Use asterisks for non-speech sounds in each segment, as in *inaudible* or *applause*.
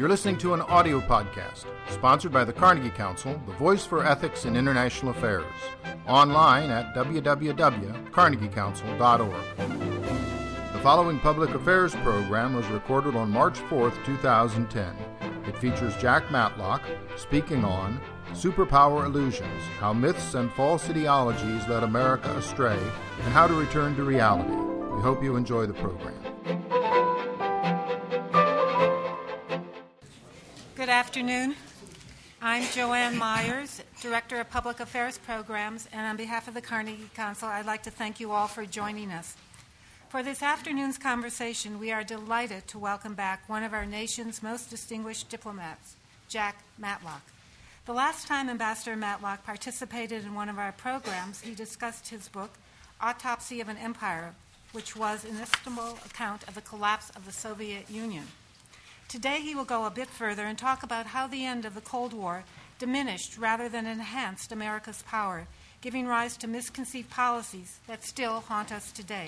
You're listening to an audio podcast sponsored by the Carnegie Council, the voice for ethics in international affairs. Online at www.carnegiecouncil.org. The following public affairs program was recorded on March 4, 2010. It features Jack Matlock speaking on Superpower Illusions How Myths and False Ideologies Led America Astray and How to Return to Reality. We hope you enjoy the program. Afternoon. I'm Joanne Myers, Director of Public Affairs Programs, and on behalf of the Carnegie Council, I'd like to thank you all for joining us. For this afternoon's conversation, we are delighted to welcome back one of our nation's most distinguished diplomats, Jack Matlock. The last time Ambassador Matlock participated in one of our programs, he discussed his book, Autopsy of an Empire, which was an estimable account of the collapse of the Soviet Union. Today, he will go a bit further and talk about how the end of the Cold War diminished rather than enhanced America's power, giving rise to misconceived policies that still haunt us today.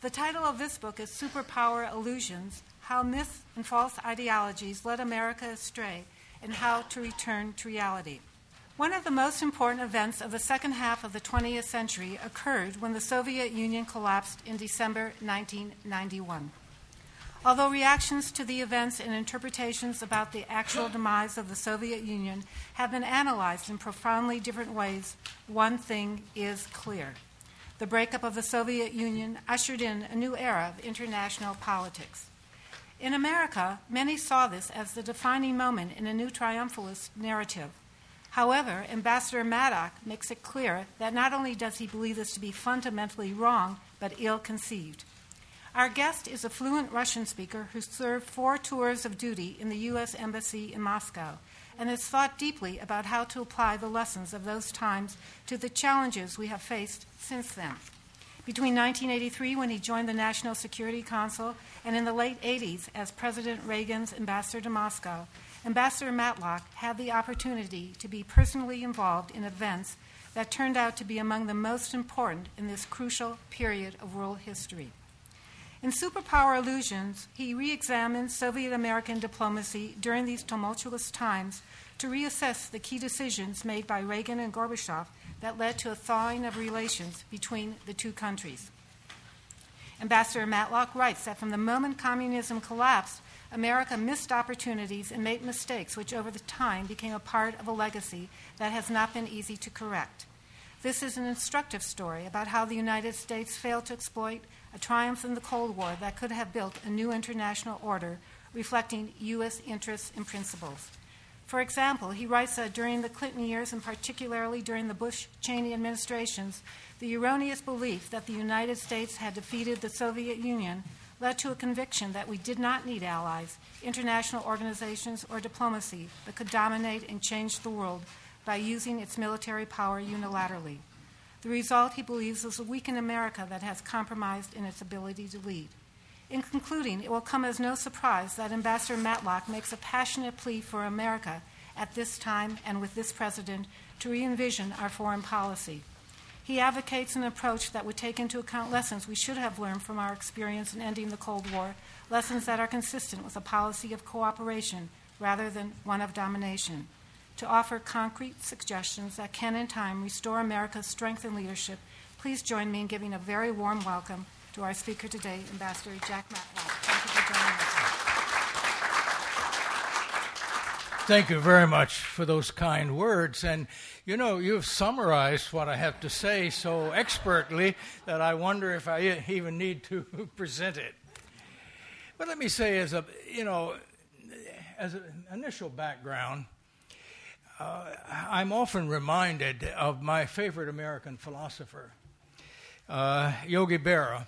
The title of this book is Superpower Illusions How Myths and False Ideologies Led America Astray and How to Return to Reality. One of the most important events of the second half of the 20th century occurred when the Soviet Union collapsed in December 1991. Although reactions to the events and interpretations about the actual demise of the Soviet Union have been analyzed in profoundly different ways, one thing is clear. The breakup of the Soviet Union ushered in a new era of international politics. In America, many saw this as the defining moment in a new triumphalist narrative. However, Ambassador Matlock makes it clear that not only does he believe this to be fundamentally wrong, but ill conceived. Our guest is a fluent Russian speaker who served four tours of duty in the U.S. Embassy in Moscow and has thought deeply about how to apply the lessons of those times to the challenges we have faced since then. Between 1983, when he joined the National Security Council, and in the late 80s as President Reagan's ambassador to Moscow, Ambassador Matlock had the opportunity to be personally involved in events that turned out to be among the most important in this crucial period of world history. In Superpower Illusions, he re examines Soviet American diplomacy during these tumultuous times to reassess the key decisions made by Reagan and Gorbachev that led to a thawing of relations between the two countries. Ambassador Matlock writes that from the moment communism collapsed, America missed opportunities and made mistakes which over the time became a part of a legacy that has not been easy to correct. This is an instructive story about how the United States failed to exploit a triumph in the Cold War that could have built a new international order reflecting U.S. interests and principles. For example, he writes that during the Clinton years, and particularly during the Bush Cheney administrations, the erroneous belief that the United States had defeated the Soviet Union led to a conviction that we did not need allies, international organizations, or diplomacy that could dominate and change the world by using its military power unilaterally. The result, he believes, is a weakened America that has compromised in its ability to lead. In concluding, it will come as no surprise that Ambassador Matlock makes a passionate plea for America at this time and with this president to re envision our foreign policy. He advocates an approach that would take into account lessons we should have learned from our experience in ending the Cold War, lessons that are consistent with a policy of cooperation rather than one of domination to offer concrete suggestions that can, in time, restore America's strength and leadership, please join me in giving a very warm welcome to our speaker today, Ambassador Jack Matlock. Thank you for joining us. Thank you very much for those kind words. And you know, you've summarized what I have to say so expertly that I wonder if I even need to *laughs* present it. But let me say, as a you know, as an initial background, uh, I'm often reminded of my favorite American philosopher, uh, Yogi Berra.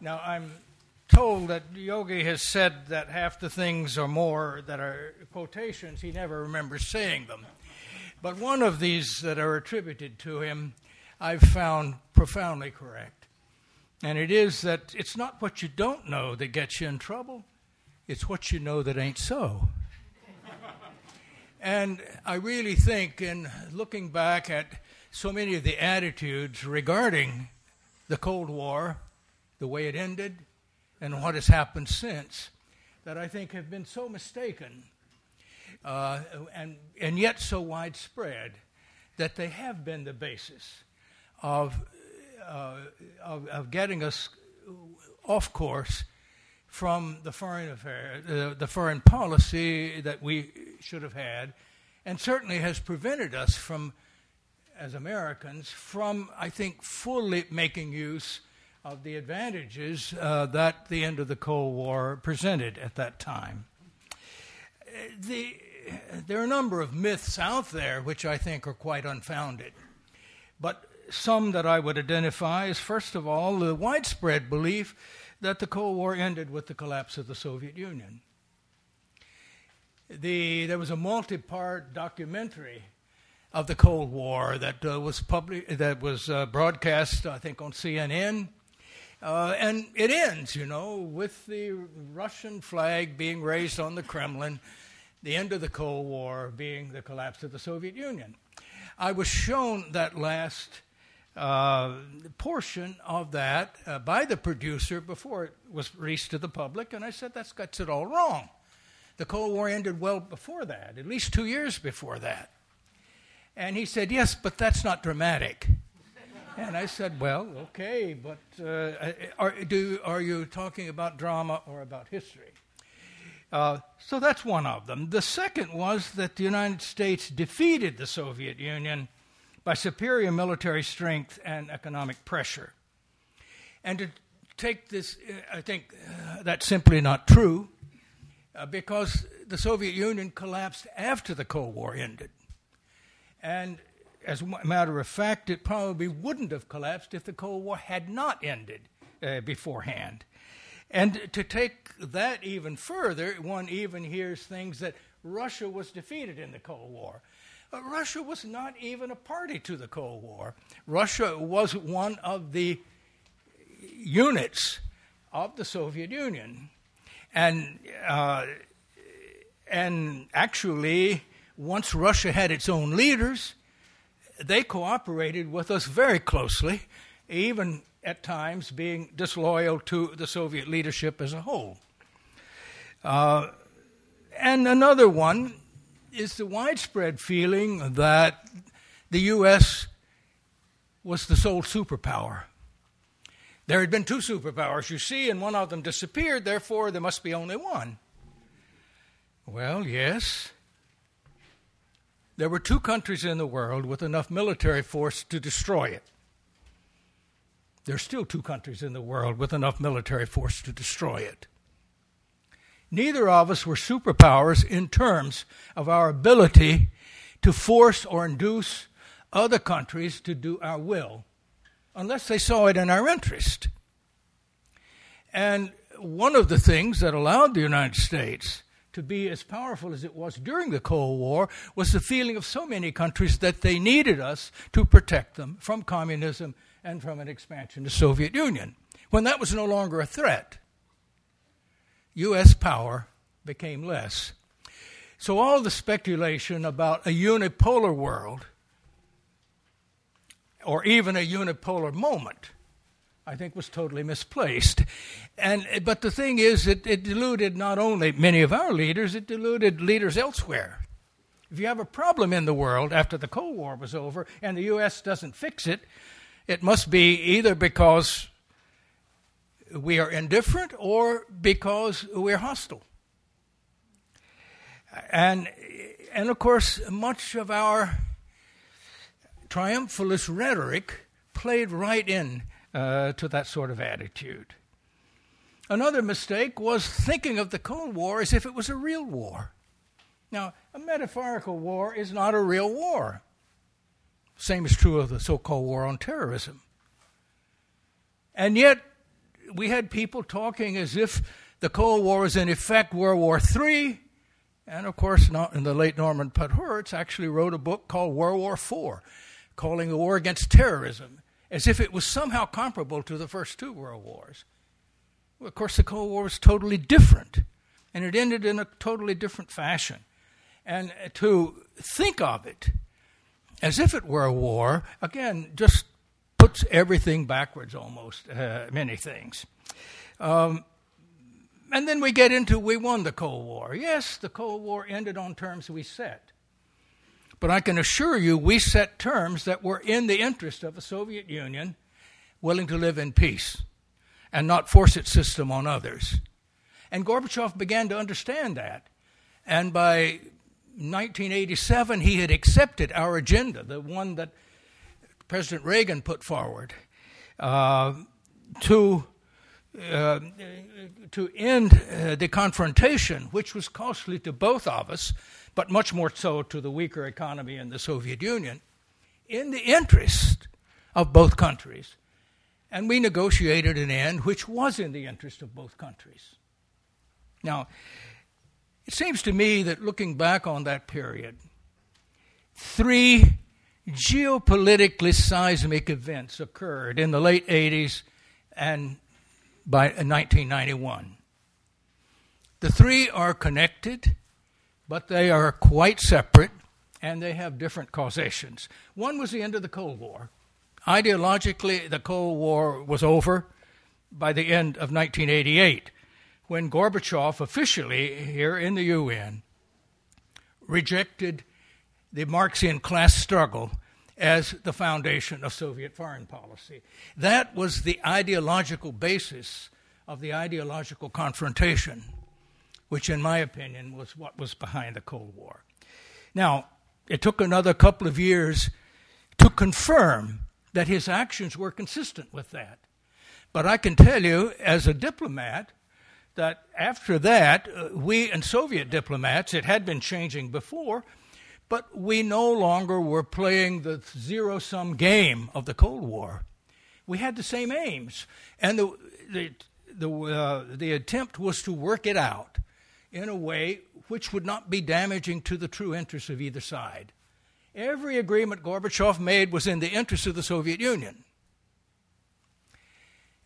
Now, I'm told that Yogi has said that half the things or more that are quotations, he never remembers saying them. But one of these that are attributed to him, I've found profoundly correct. And it is that it's not what you don't know that gets you in trouble, it's what you know that ain't so. And I really think, in looking back at so many of the attitudes regarding the Cold War, the way it ended, and what has happened since, that I think have been so mistaken uh, and, and yet so widespread that they have been the basis of, uh, of, of, getting us off course from the foreign affair, uh, the foreign policy that we should have had, and certainly has prevented us from, as Americans, from, I think, fully making use of the advantages uh, that the end of the Cold War presented at that time. The, there are a number of myths out there which I think are quite unfounded. But some that I would identify is, first of all, the widespread belief that the Cold War ended with the collapse of the Soviet Union. The, there was a multi part documentary of the Cold War that uh, was, public, that was uh, broadcast, I think, on CNN uh, and it ends, you know, with the Russian flag being raised on the Kremlin, the end of the Cold War being the collapse of the Soviet Union. I was shown that last uh, portion of that uh, by the producer before it was released to the public, and I said, that's got it all wrong. The Cold War ended well before that, at least two years before that. And he said, yes, but that's not dramatic. And I said, well, okay, but uh, are, do, are you talking about drama or about history? Uh, so that's one of them. The second was that the United States defeated the Soviet Union by superior military strength and economic pressure. And to take this, I think uh, that's simply not true uh, because the Soviet Union collapsed after the Cold War ended. And as a matter of fact, it probably wouldn't have collapsed if the Cold War had not ended uh, beforehand. And to take that even further, one even hears things that Russia was defeated in the Cold War. Uh, Russia was not even a party to the Cold War. Russia was one of the units of the Soviet Union. And, uh, and actually, once Russia had its own leaders, they cooperated with us very closely, even at times being disloyal to the Soviet leadership as a whole. Uh, and another one is the widespread feeling that the U.S. was the sole superpower. There had been two superpowers, you see, and one of them disappeared, therefore, there must be only one. Well, yes, there were two countries in the world with enough military force to destroy it. There are still two countries in the world with enough military force to destroy it. Neither of us were superpowers in terms of our ability to force or induce other countries to do our will, unless they saw it in our interest. And one of the things that allowed the United States to be as powerful as it was during the Cold War was the feeling of so many countries that they needed us to protect them from communism and from an expansion to Soviet Union. When that was no longer a threat, U.S. power became less. So all the speculation about a unipolar world or even a unipolar moment I think was totally misplaced. And but the thing is, it, it deluded not only many of our leaders, it deluded leaders elsewhere. If you have a problem in the world after the Cold War was over and the U.S. doesn't fix it, it must be either because we are indifferent or because we're hostile. And, and of course, much of our triumphalist rhetoric played right in uh, to that sort of attitude. Another mistake was thinking of the Cold War as if it was a real war. Now, a metaphorical war is not a real war. Same is true of the so called war on terrorism. And yet, we had people talking as if the Cold War was in effect World War III. And of course, not in the late Norman Podhoretz actually wrote a book called World War IV, calling the war against terrorism as if it was somehow comparable to the first two world wars. Well, of course, the Cold War was totally different, and it ended in a totally different fashion. And to think of it as if it were a war, again, just puts everything backwards almost, uh, many things. Um, and then we get into we won the Cold War. Yes, the Cold War ended on terms we set. But I can assure you, we set terms that were in the interest of the Soviet Union, willing to live in peace and not force its system on others. And Gorbachev began to understand that. And by 1987, he had accepted our agenda, the one that President Reagan put forward, uh, to uh, to end uh, the confrontation, which was costly to both of us, but much more so to the weaker economy in the Soviet Union, in the interest of both countries. And we negotiated an end which was in the interest of both countries. Now, it seems to me that looking back on that period, three geopolitically seismic events occurred in the late 80s and by uh, 1991. The three are connected, but they are quite separate and they have different causations. One was the end of the Cold War. Ideologically, the Cold War was over by the end of 1988 when Gorbachev officially here in the UN rejected the Marxian class struggle as the foundation of Soviet foreign policy. That was the ideological basis of the ideological confrontation, which, in my opinion, was what was behind the Cold War. Now, it took another couple of years to confirm that his actions were consistent with that. But I can tell you, as a diplomat, that after that, uh, we and Soviet diplomats, it had been changing before, but we no longer were playing the zero sum game of the Cold War. We had the same aims. And the, the, the, uh, the attempt was to work it out in a way which would not be damaging to the true interests of either side. Every agreement Gorbachev made was in the interest of the Soviet Union.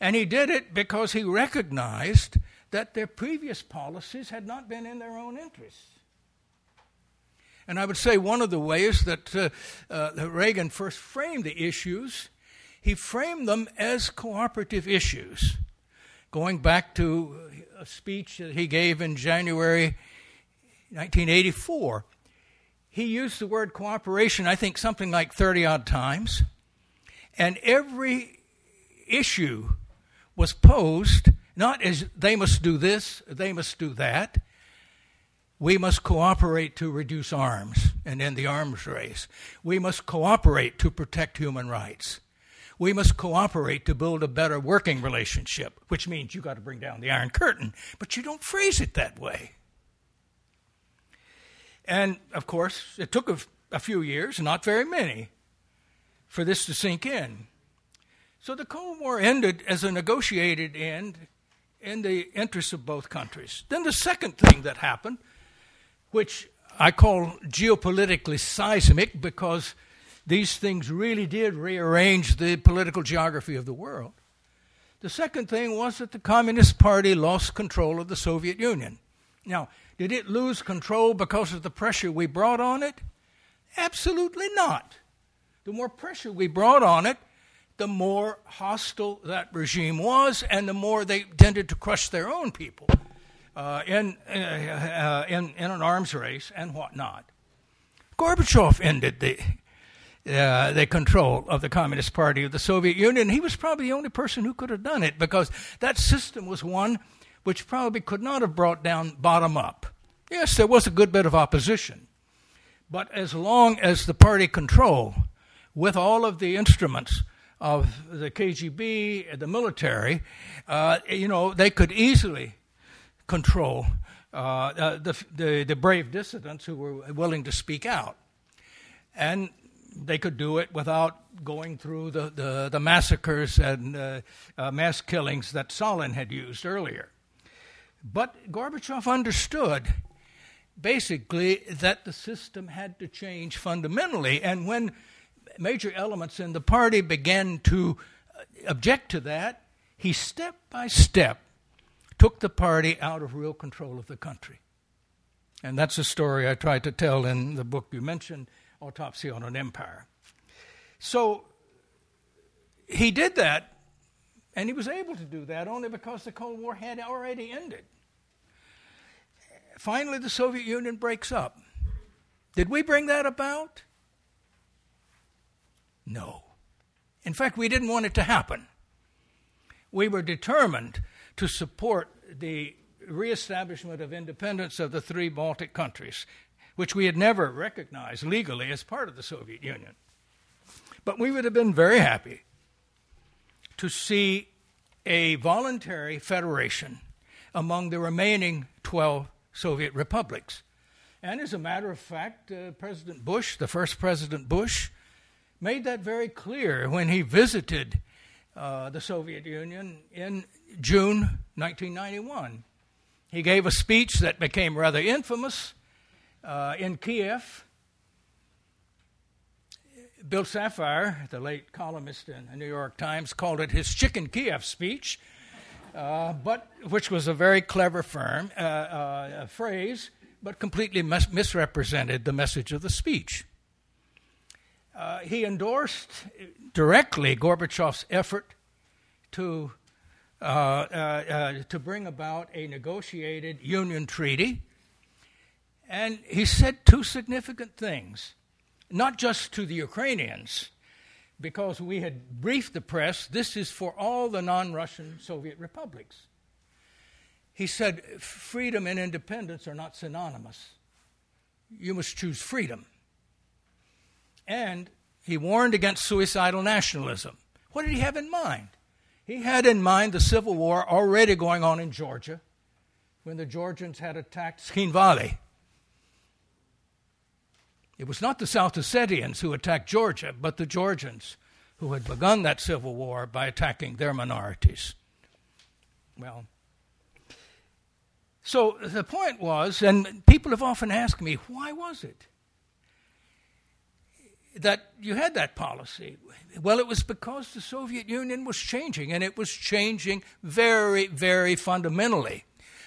And he did it because he recognized that their previous policies had not been in their own interests. And I would say one of the ways that uh, uh, Reagan first framed the issues, he framed them as cooperative issues. Going back to a speech that he gave in January 1984, he used the word cooperation, I think, something like 30 odd times. And every issue was posed not as they must do this, they must do that. We must cooperate to reduce arms and end the arms race. We must cooperate to protect human rights. We must cooperate to build a better working relationship, which means you've got to bring down the Iron Curtain, but you don't phrase it that way. And of course, it took a, a few years, not very many, for this to sink in. So the Cold War ended as a negotiated end in the interests of both countries. Then the second thing that happened, which I call geopolitically seismic because these things really did rearrange the political geography of the world. The second thing was that the Communist Party lost control of the Soviet Union. Now, did it lose control because of the pressure we brought on it? Absolutely not. The more pressure we brought on it, the more hostile that regime was, and the more they tended to crush their own people uh, in, uh, uh, in, in an arms race and whatnot. Gorbachev ended the, uh, the control of the Communist Party of the Soviet Union. He was probably the only person who could have done it because that system was one which probably could not have brought down bottom up. Yes, there was a good bit of opposition, but as long as the party control, with all of the instruments of the KGB, the military, uh, you know, they could easily control uh, uh, the, the, the, brave dissidents who were willing to speak out. And they could do it without going through the, the, the massacres and uh, uh, mass killings that Stalin had used earlier. But Gorbachev understood basically that the system had to change fundamentally. And when major elements in the party began to uh, object to that, he step by step took the party out of real control of the country. And that's a story I tried to tell in the book you mentioned, Autopsy on an Empire. So he did that, and he was able to do that only because the Cold War had already ended. finally the Soviet Union breaks up. Did we bring that about? No. In fact, we didn't want it to happen. We were determined to support the reestablishment of independence of the three Baltic countries, which we had never recognized legally as part of the Soviet Union. But we would have been very happy to see a voluntary federation among the remaining 12 Soviet republics. And as a matter of fact, uh, President Bush, the first President Bush, made that very clear when he visited uh, the Soviet Union in June 1991. He gave a speech that became rather infamous uh, in Kiev. Bill Safire, the late columnist in the New York Times, called it his Chicken Kiev speech, uh, but which was a very clever firm, uh, uh phrase, but completely mis- misrepresented the message of the speech. Uh, he endorsed directly Gorbachev's effort to uh, to bring about a negotiated union treaty. And he said two significant things, not just to the Ukrainians, because we had briefed the press this is for all the non Russian Soviet republics. He said, freedom and independence are not synonymous. You must choose freedom. And he warned against suicidal nationalism. What did he have in mind? He had in mind the civil war already going on in Georgia when the Georgians had attacked Tskhinvali. It was not the South Ossetians who attacked Georgia, but the Georgians who had begun that civil war by attacking their minorities. Well, so the point was, and people have often asked me, why was it? that you had that policy? Well, it was because the Soviet Union was changing, and it was changing very, very fundamentally.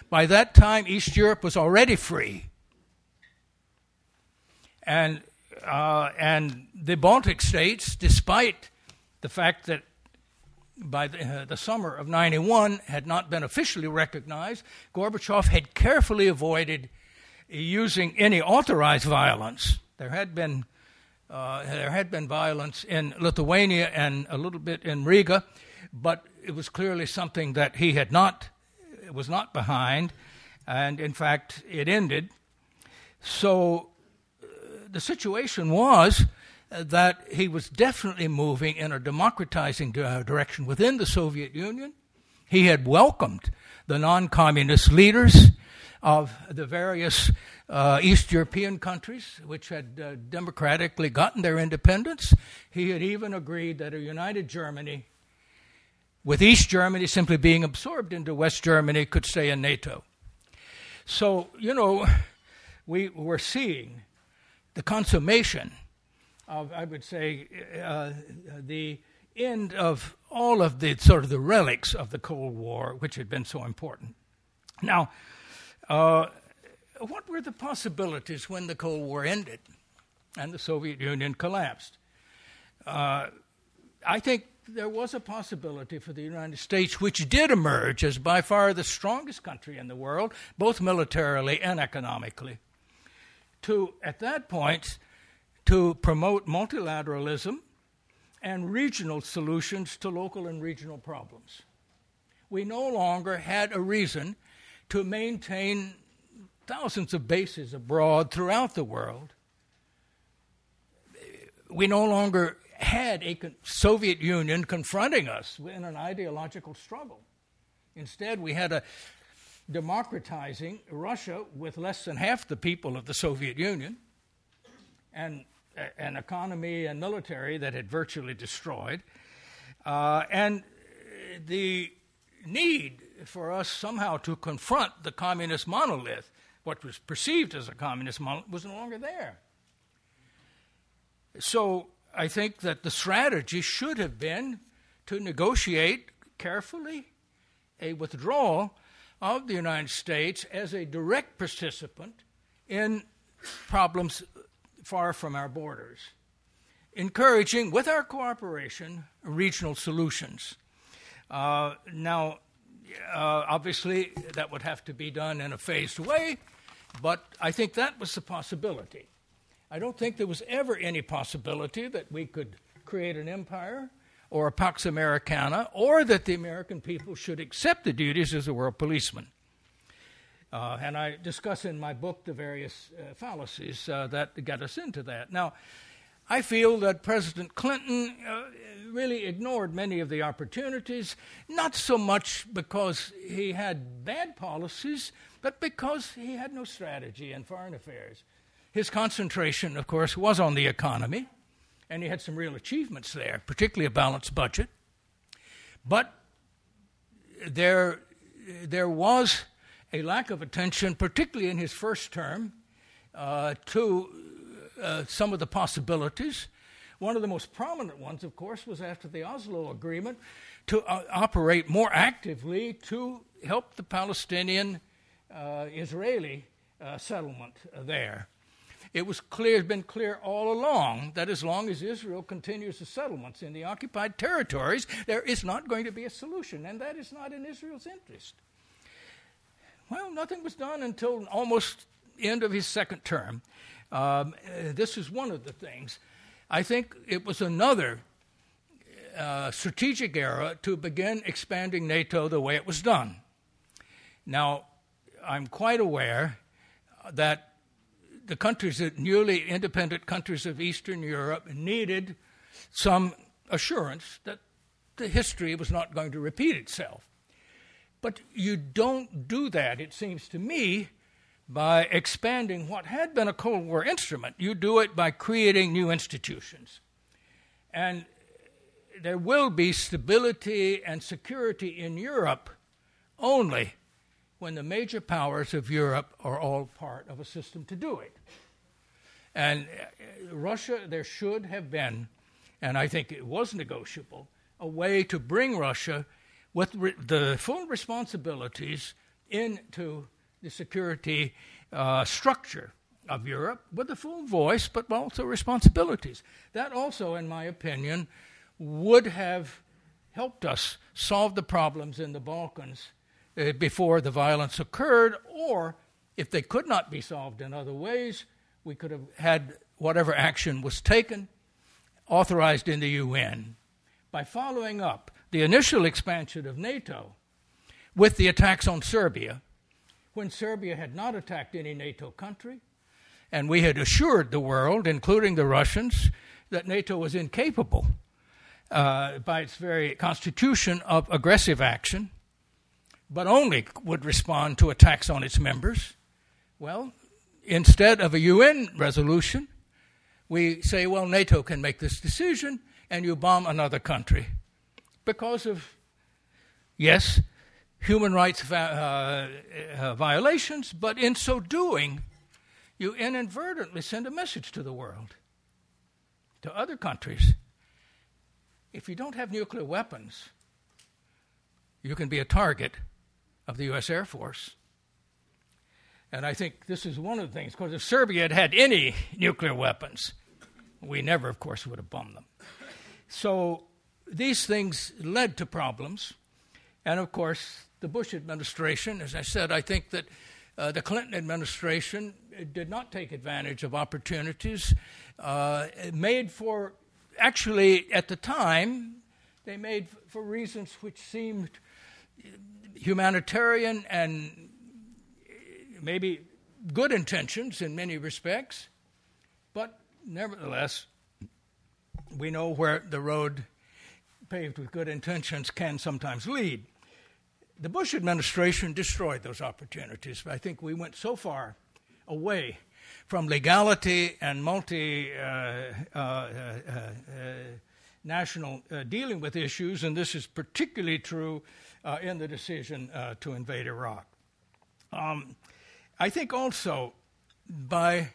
By that time, East Europe was already free. And, uh, and the Baltic states, despite the fact that by the, uh, the, summer of 91 had not been officially recognized, Gorbachev had carefully avoided using any authorized violence. There had been uh, there had been violence in Lithuania and a little bit in Riga, but it was clearly something that he had not was not behind, and in fact it ended. So the situation was that he was definitely moving in a democratizing direction within the Soviet Union. He had welcomed the non communist leaders of the various uh, East European countries, which had uh, democratically gotten their independence. He had even agreed that a united Germany, with East Germany simply being absorbed into West Germany, could stay in NATO. So, you know, we were seeing the consummation of, I would say, uh, the end of all of the sort of the relics of the Cold War, which had been so important. Now, uh, what were the possibilities when the Cold War ended and the Soviet Union collapsed? Uh, I think there was a possibility for the United States, which did emerge as by far the strongest country in the world, both militarily and economically, to, at that point, to promote multilateralism and regional solutions to local and regional problems. We no longer had a reason to maintain thousands of bases abroad throughout the world. We no longer had a Soviet Union confronting us in an ideological struggle. Instead, we had a democratizing Russia with less than half the people of the Soviet Union and an economy and military that had virtually destroyed. Uh, and the need for us somehow to confront the communist monolith, what was perceived as a communist monolith, was no longer there. So I think that the strategy should have been to negotiate carefully a withdrawal of the United States as a direct participant in problems far from our borders, encouraging, with our cooperation, regional solutions. Uh, now, uh, obviously, that would have to be done in a phased way, But I think that was the possibility. I don't think there was ever any possibility that we could create an empire or a Pax Americana or that the American people should accept the duties as a world policeman. Uh, and I discuss in my book the various uh, fallacies uh, that got us into that. Now, I feel that President Clinton uh, really ignored many of the opportunities, not so much because he had bad policies, but because he had no strategy in foreign affairs. His concentration, of course, was on the economy, and he had some real achievements there, particularly a balanced budget. But there, there was a lack of attention, particularly in his first term, uh, to uh, some of the possibilities. One of the most prominent ones, of course, was after the Oslo Agreement to uh, operate more actively to help the Palestinian uh, Israeli uh, settlement there. It was clear, has been clear all along that as long as Israel continues the settlements in the occupied territories, there is not going to be a solution, and that is not in Israel's interest. Well, nothing was done until almost the end of his second term. Um, uh, this is one of the things. I think it was another uh, strategic era to begin expanding NATO the way it was done. Now, I'm quite aware that the countries, the newly independent countries of Eastern Europe, needed some assurance that the history was not going to repeat itself. But you don't do that, it seems to me, by expanding what had been a Cold War instrument. You do it by creating new institutions. And there will be stability and security in Europe only when the major powers of Europe are all part of a system to do it. And uh, Russia, there should have been, and I think it was negotiable, a way to bring Russia with re- the full responsibilities into the security uh, structure of Europe with the full voice, but also responsibilities. That also, in my opinion, would have helped us solve the problems in the Balkans uh, before the violence occurred, or if they could not be solved in other ways, we could have had whatever action was taken authorized in the UN by following up the initial expansion of NATO with the attacks on Serbia, when Serbia had not attacked any NATO country, and we had assured the world, including the Russians, that NATO was incapable, uh, by its very constitution, of aggressive action but only would respond to attacks on its members. Well, instead of a UN resolution, we say, well, NATO can make this decision and you bomb another country because of, yes, human rights uh, uh, violations, but in so doing, you inadvertently send a message to the world, to other countries. If you don't have nuclear weapons, you can be a target of the U.S. Air Force. And I think this is one of the things, because if Serbia had had any nuclear weapons, we never, of course, would have bombed them. So these things led to problems. And of course, the Bush administration, as I said, I think that uh, the Clinton administration did not take advantage of opportunities uh, made for, actually, at the time, they made for reasons which seemed humanitarian and maybe good intentions in many respects, but nevertheless, we know where the road paved with good intentions can sometimes lead. The Bush administration destroyed those opportunities. I think we went so far away from legality and multi uh, uh, uh, national uh, dealing with issues, and this is particularly true uh, in the decision uh, to invade Iraq. Um, I think also by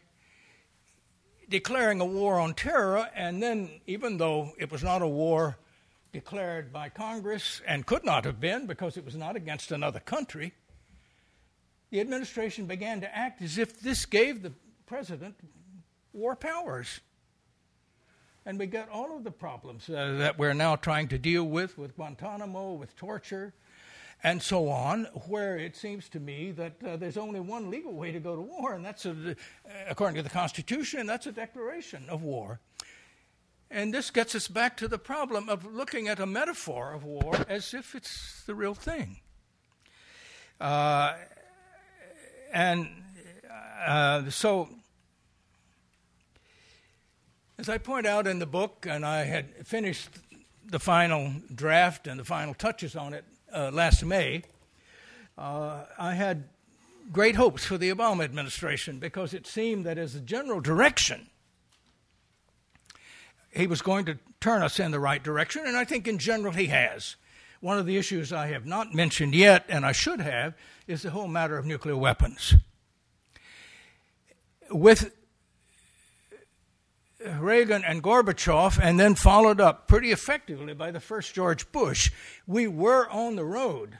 declaring a war on terror, and then, even though it was not a war declared by Congress and could not have been because it was not against another country, the administration began to act as if this gave the president war powers. And we get all of the problems uh, that we're now trying to deal with, with Guantanamo, with torture, and so on, where it seems to me that uh, there's only one legal way to go to war, and that's, a, according to the Constitution, and that's a declaration of war. And this gets us back to the problem of looking at a metaphor of war as if it's the real thing. Uh, and uh, so, as I point out in the book, and I had finished the final draft and the final touches on it uh, last May, uh, I had great hopes for the Obama administration because it seemed that as a general direction, he was going to turn us in the right direction, and I think in general he has. One of the issues I have not mentioned yet, and I should have, is the whole matter of nuclear weapons. With Reagan and Gorbachev, and then followed up pretty effectively by the first George Bush, we were on the road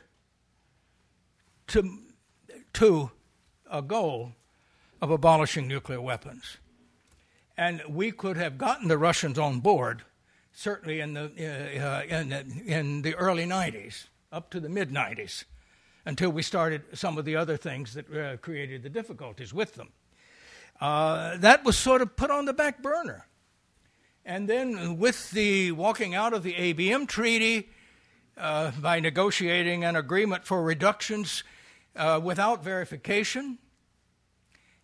to, to a goal of abolishing nuclear weapons. And we could have gotten the Russians on board, certainly in the, uh, in, the, in the early 90s, up to the mid 90s, until we started some of the other things that uh, created the difficulties with them. Uh, that was sort of put on the back burner. And then, with the walking out of the ABM Treaty, uh, by negotiating an agreement for reductions uh, without verification,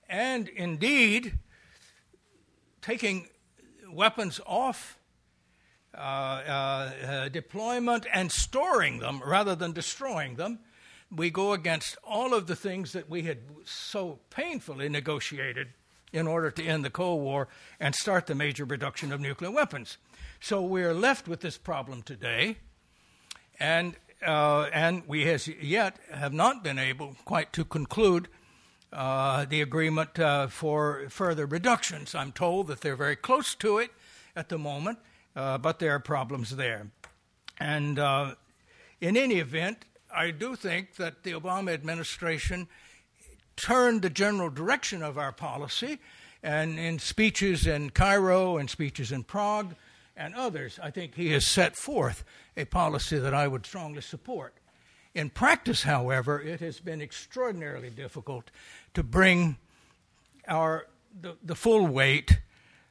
and indeed taking weapons off uh, uh, deployment and storing them rather than destroying them, we go against all of the things that we had so painfully negotiated in order to end the Cold War and start the major reduction of nuclear weapons. So we're left with this problem today, and uh, and we as yet have not been able quite to conclude uh, the agreement uh, for further reductions. I'm told that they're very close to it at the moment, uh, but there are problems there. And uh, in any event, I do think that the Obama administration turned the general direction of our policy. And in speeches in Cairo and speeches in Prague and others, I think he has set forth a policy that I would strongly support. In practice, however, it has been extraordinarily difficult to bring our, the, the full weight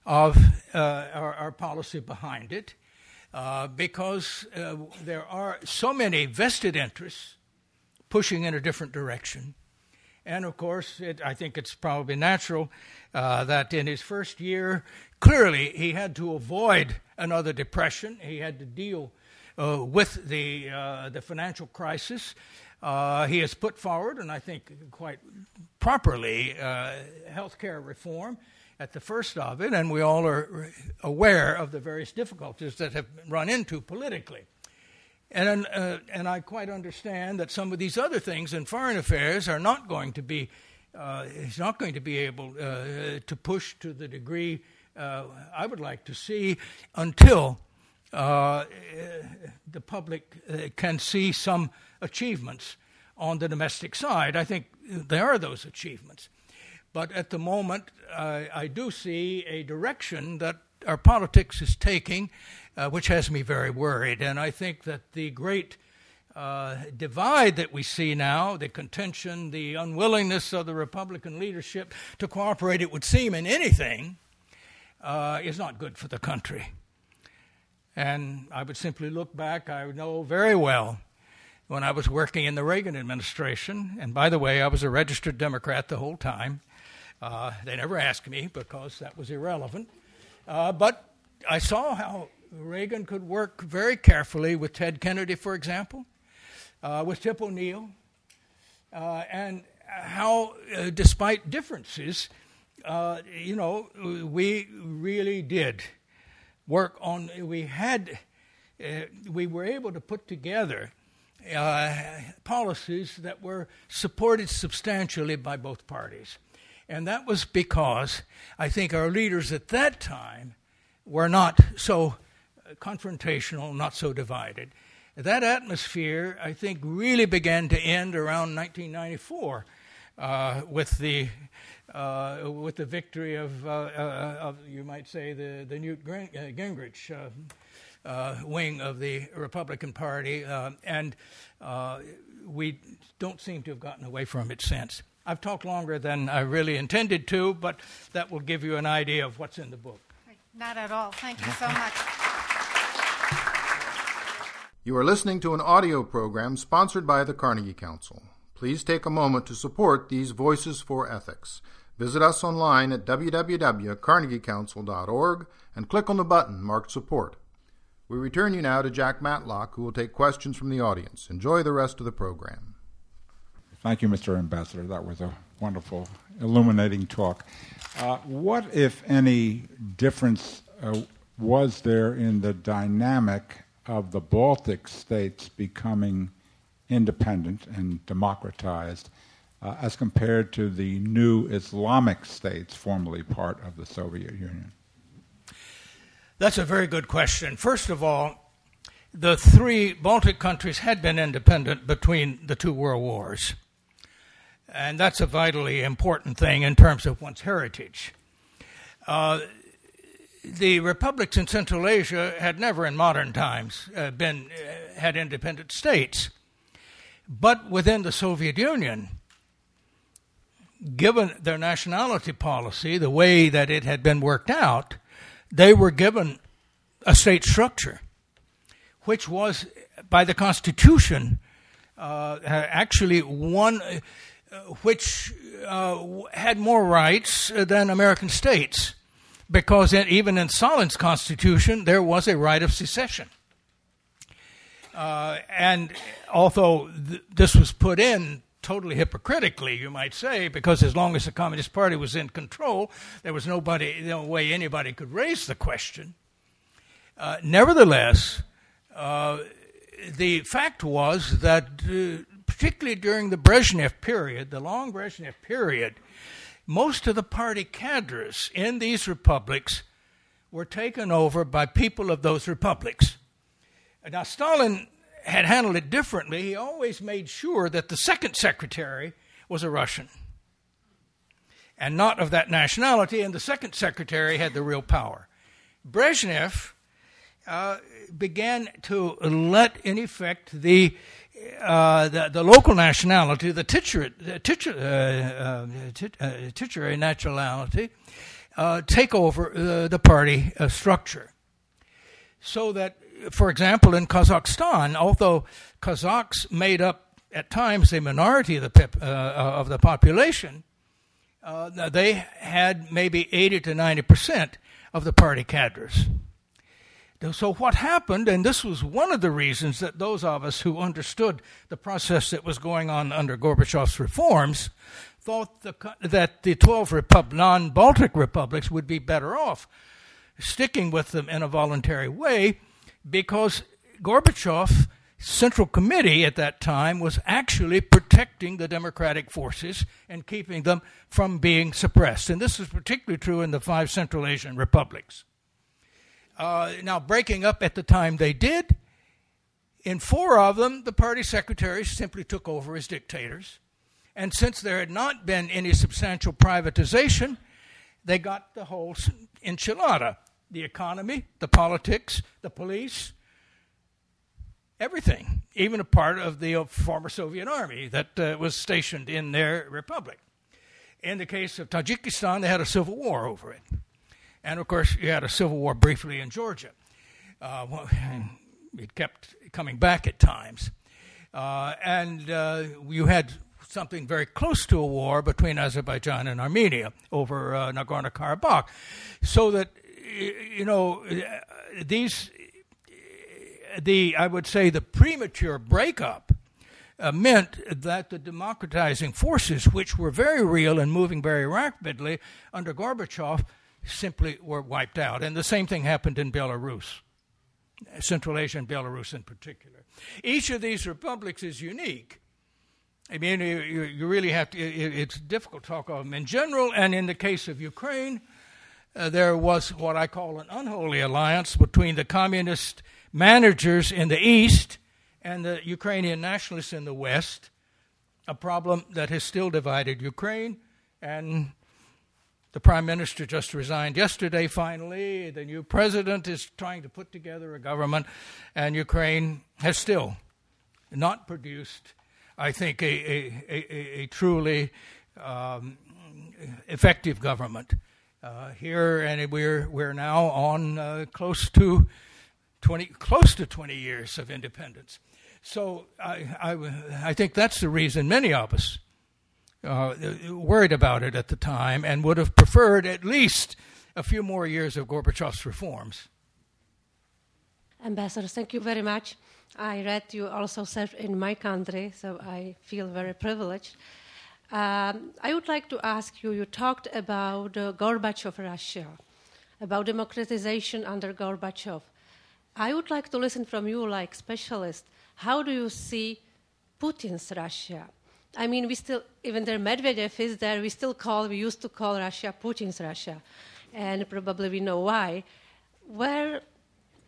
of uh, our, our, policy behind it uh, because uh, there are so many vested interests pushing in a different direction and of course, it, I think it's probably natural uh, that in his first year, clearly he had to avoid another depression. He had to deal uh, with the, uh, the financial crisis. Uh, he has put forward, and I think quite properly, uh, health care reform at the first of it, and we all are aware of the various difficulties that have run into politically. And, uh, and I quite understand that some of these other things in foreign affairs are not going to be, uh, not going to be able uh, to push to the degree uh, I would like to see until uh, the public uh, can see some achievements on the domestic side. I think there are those achievements. But at the moment, I do see a direction that our politics is taking uh, which has me very worried. And I think that the great uh, divide that we see now, the contention, the unwillingness of the Republican leadership to cooperate, it would seem, in anything, uh, is not good for the country. And I would simply look back, I know very well when I was working in the Reagan administration, and by the way, I was a registered Democrat the whole time. Uh, they never asked me because that was irrelevant. Uh, but I saw how Reagan could work very carefully with Ted Kennedy, for example, uh, with Tip O'Neill, uh, and how, uh, despite differences, uh, you know, we really did work on, we had, we were able to put together policies that were supported substantially by both parties. And that was because I think our leaders at that time were not so confrontational, not so divided. That atmosphere, I think, really began to end around 1994 uh, with the uh, with the victory of, uh, uh of, you might say, the, the Newt uh, Gingrich uh, wing of the Republican Party, and we don't seem to have gotten away from it since. I've talked longer than I really intended to, but that will give you an idea of what's in the book. Not at all. Thank you so much. You are listening to an audio program sponsored by the Carnegie Council. Please take a moment to support these Voices for Ethics. Visit us online at www.carnegiecouncil.org and click on the button marked Support. We return you now to Jack Matlock, who will take questions from the audience. Enjoy the rest of the program. Thank you, Mr. Ambassador. That was a wonderful, illuminating talk. Uh, what, if any, difference uh, was there in the dynamic of the Baltic states becoming independent and democratized uh, as compared to the new Islamic states formerly part of the Soviet Union? That's a very good question. First of all, the three Baltic countries had been independent between the two world wars. And that's a vitally important thing in terms of one's heritage. Uh, the republics in Central Asia had never, in modern times, uh, been uh, had independent states, but within the Soviet Union, given their nationality policy, the way that it had been worked out, they were given a state structure, which was by the Constitution uh, actually one which uh, had more rights than American states because in, even in Stalin's constitution, there was a right of secession. Uh, and although th- this was put in totally hypocritically, you might say, because as long as the Communist Party was in control, there was nobody, no way anybody could raise the question. Uh, nevertheless, uh, the fact was that, uh, particularly during the Brezhnev period, the long Brezhnev period, most of the party cadres in these republics were taken over by people of those republics. Now, Stalin had handled it differently. He always made sure that the second secretary was a Russian and not of that nationality, and the second secretary had the real power. Brezhnev uh, began to let, in effect, the uh, the, the, local nationality, the titular, titular, uh, uh, titular nationality, uh, take over uh, the party structure. So that, for example, in Kazakhstan, although Kazakhs made up at times a minority of the, of the population, they had maybe 80 to 90 percent of the party cadres. So, what happened, and this was one of the reasons that those of us who understood the process that was going on under Gorbachev's reforms thought the, that the 12 Repub- non Baltic republics would be better off sticking with them in a voluntary way because Gorbachev's Central Committee at that time was actually protecting the democratic forces and keeping them from being suppressed. And this is particularly true in the five Central Asian republics. Uh, now, breaking up at the time they did, in four of them, the party secretaries simply took over as dictators. And since there had not been any substantial privatization, they got the whole enchilada the economy, the politics, the police, everything, even a part of the uh, former Soviet army that uh, was stationed in their republic. In the case of Tajikistan, they had a civil war over it. And of course, you had a civil war briefly in Georgia. Uh, well, *laughs* it kept coming back at times. Uh, and uh, you had something very close to a war between Azerbaijan and Armenia over uh, Nagorno Karabakh. So that, you know, these, the, I would say, the premature breakup. Uh, meant that the democratizing forces, which were very real and moving very rapidly under Gorbachev, simply were wiped out. And the same thing happened in Belarus, Central Asia and Belarus in particular. Each of these republics is unique. I mean, you, you really have to, it, it's difficult to talk of them in general. And in the case of Ukraine, uh, there was what I call an unholy alliance between the communist managers in the east and the Ukrainian nationalists in the west, a problem that has still divided Ukraine and The prime minister just resigned yesterday, finally. The new president is trying to put together a government, and Ukraine has still not produced, I think, a, a, a, a truly um, effective government. Uh, here, and we're, we're now on uh, close to 20, close to 20 years of independence. So I, I, I think that's the reason many of us uh, worried about it at the time and would have preferred at least a few more years of Gorbachev's reforms. Ambassador, thank you very much. I read you also served in my country, so I feel very privileged. Um, I would like to ask you you talked about uh, Gorbachev Russia, about democratization under Gorbachev. I would like to listen from you, like specialist. How do you see Putin's Russia? I mean, we still, even though Medvedev is there, we still call, we used to call Russia Putin's Russia. And probably we know why. Where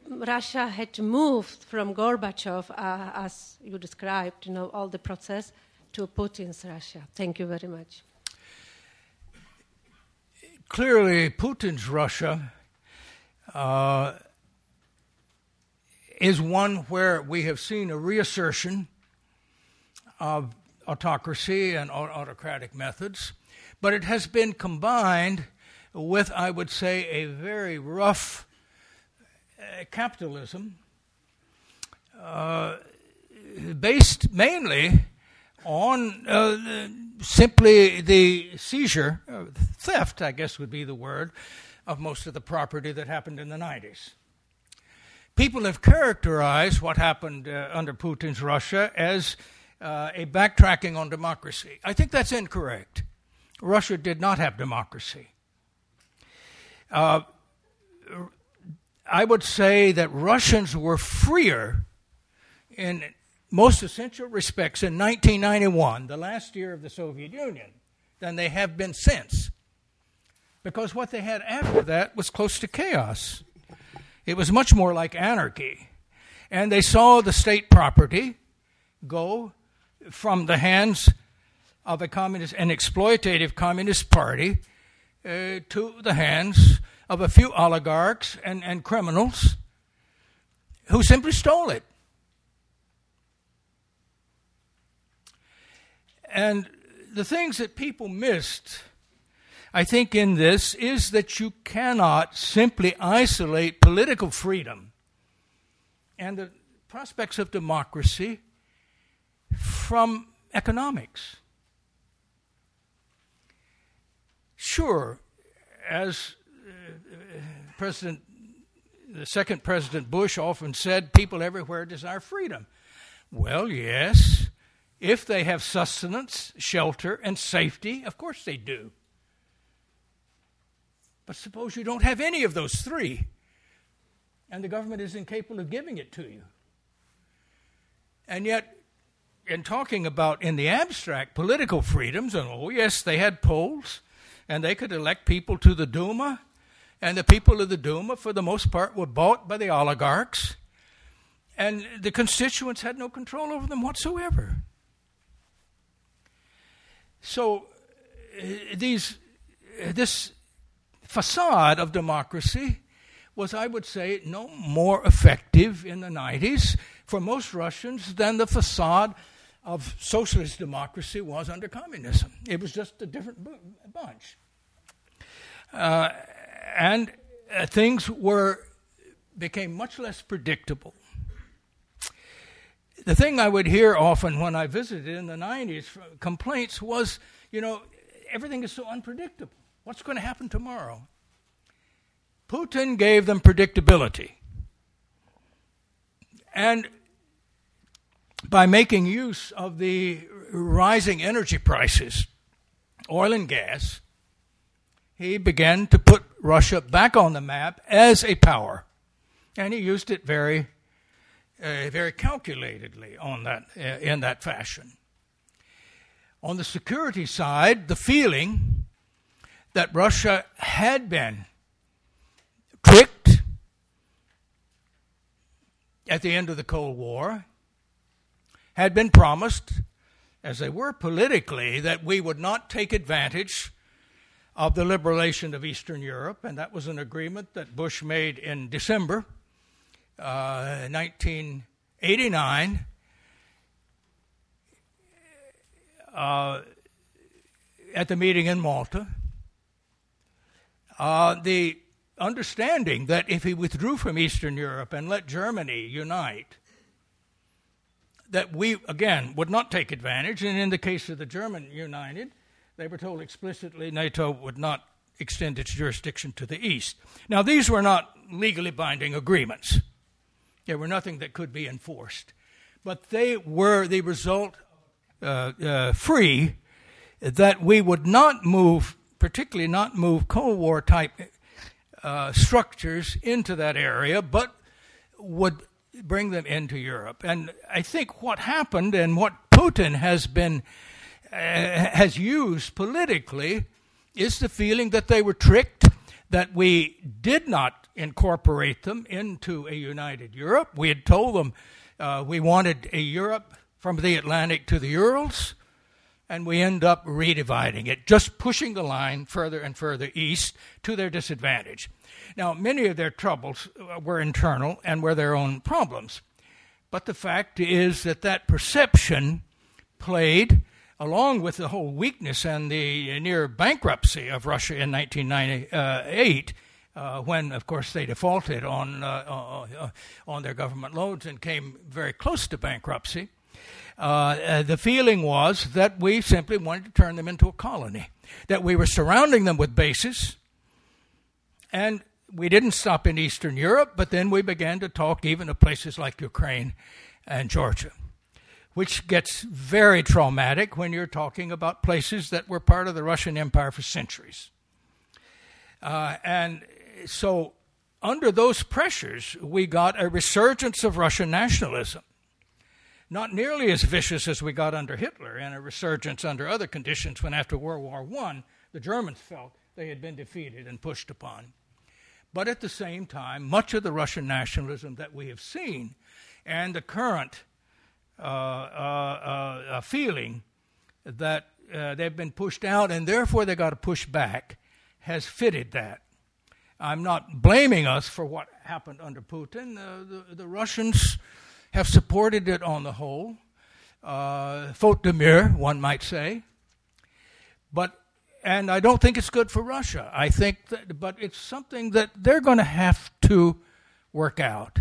Russia had moved from Gorbachev, uh, as you described, you know, all the process, to Putin's Russia. Thank you very much. Clearly, Putin's Russia uh, is one where we have seen a reassertion of autocracy and autocratic methods, but it has been combined with, I would say, a very rough uh, capitalism uh, based mainly on uh, simply the seizure, uh, theft, I guess would be the word, of most of the property that happened in the 90s. People have characterized what happened uh, under Putin's Russia as uh, a backtracking on democracy. I think that's incorrect. Russia did not have democracy. Uh, I would say that Russians were freer in most essential respects in 1991, the last year of the Soviet Union, than they have been since. Because what they had after that was close to chaos. It was much more like anarchy. And they saw the state property go from the hands of a communist, an exploitative communist party, uh, to the hands of a few oligarchs and, and criminals who simply stole it. And the things that people missed, I think, in this is that you cannot simply isolate political freedom and the prospects of democracy from economics. Sure, as uh, President, the second President Bush often said, people everywhere desire freedom. Well, yes, if they have sustenance, shelter, and safety, of course they do. But suppose you don't have any of those three, and the government is incapable of giving it to you. And yet, in talking about in the abstract political freedoms, and oh yes, they had polls, and they could elect people to the Duma, and the people of the Duma, for the most part, were bought by the oligarchs, and the constituents had no control over them whatsoever. So, uh, these, this facade of democracy was, I would say, no more effective in the 90s for most Russians than the facade of socialist democracy was under communism. It was just a different bunch. Uh, and uh, things were became much less predictable. The thing I would hear often when I visited in the 90s complaints was, you know, everything is so unpredictable. What's going to happen tomorrow? Putin gave them predictability. And by making use of the rising energy prices, oil and gas, he began to put Russia back on the map as a power. And he used it very, uh, very calculatedly on that, uh, in that fashion. On the security side, the feeling that Russia had been tricked at the end of the Cold War had been promised, as they were politically, that we would not take advantage of the liberation of Eastern Europe, and that was an agreement that Bush made in December uh, 1989. Uh, at the meeting in Malta, uh, the understanding that if he withdrew from Eastern Europe and let Germany unite, that we, again, would not take advantage. And in the case of the German united, they were told explicitly NATO would not extend its jurisdiction to the east. Now, these were not legally binding agreements, they were nothing that could be enforced. But they were the result uh, uh, free that we would not move, particularly not move Cold War type uh, structures into that area, but would bring them into Europe. And I think what happened and what Putin has been uh, has used politically is the feeling that they were tricked, that we did not incorporate them into a united Europe. We had told them uh, we wanted a Europe from the Atlantic to the Urals and we end up redividing it, just pushing the line further and further east to their disadvantage. Now, many of their troubles uh, were internal and were their own problems. But the fact is that that perception played, along with the whole weakness and the near bankruptcy of Russia in 1998, uh, when, of course, they defaulted on, uh, uh, uh, on their government loans and came very close to bankruptcy uh, uh, the feeling was that we simply wanted to turn them into a colony, that we were surrounding them with bases, and we didn't stop in Eastern Europe, but then we began to talk even of places like Ukraine and Georgia, which gets very traumatic when you're talking about places that were part of the Russian Empire for centuries. Uh, and so, under those pressures, we got a resurgence of Russian nationalism not nearly as vicious as we got under Hitler and a resurgence under other conditions when after World War I the Germans felt they had been defeated and pushed upon. But at the same time, much of the Russian nationalism that we have seen and the current uh, uh, uh, feeling that uh, they've been pushed out and therefore they got to push back has fitted that. I'm not blaming us for what happened under Putin. Uh, the, the Russians have supported it on the whole. Uh, faute de mieux, one might say. But and I don't think it's good for Russia. I think that, but it's something that they're going to have to work out.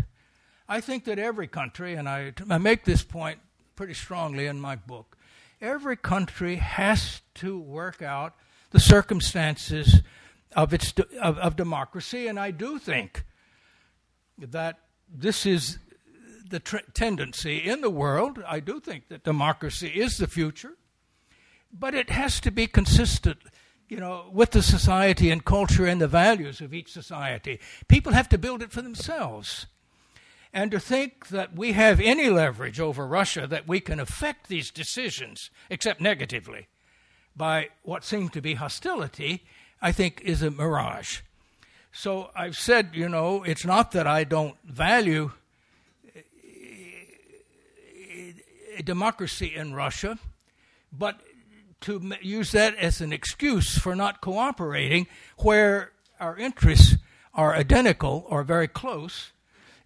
I think that every country, and I, I make this point pretty strongly in my book, every country has to work out the circumstances of its of, of democracy, and I do think that this is the tendency in the world. I do think that democracy is the future, but it has to be consistent, you know, with the society and culture and the values of each society. People have to build it for themselves. And to think that we have any leverage over Russia, that we can affect these decisions, except negatively, by what seems to be hostility, I think is a mirage. So I've said, you know, it's not that I don't value eh, eh, eh, democracy in Russia, but to use that as an excuse for not cooperating where our interests are identical or very close